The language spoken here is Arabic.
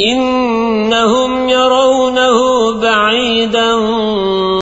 إنهم يرونه بعيدا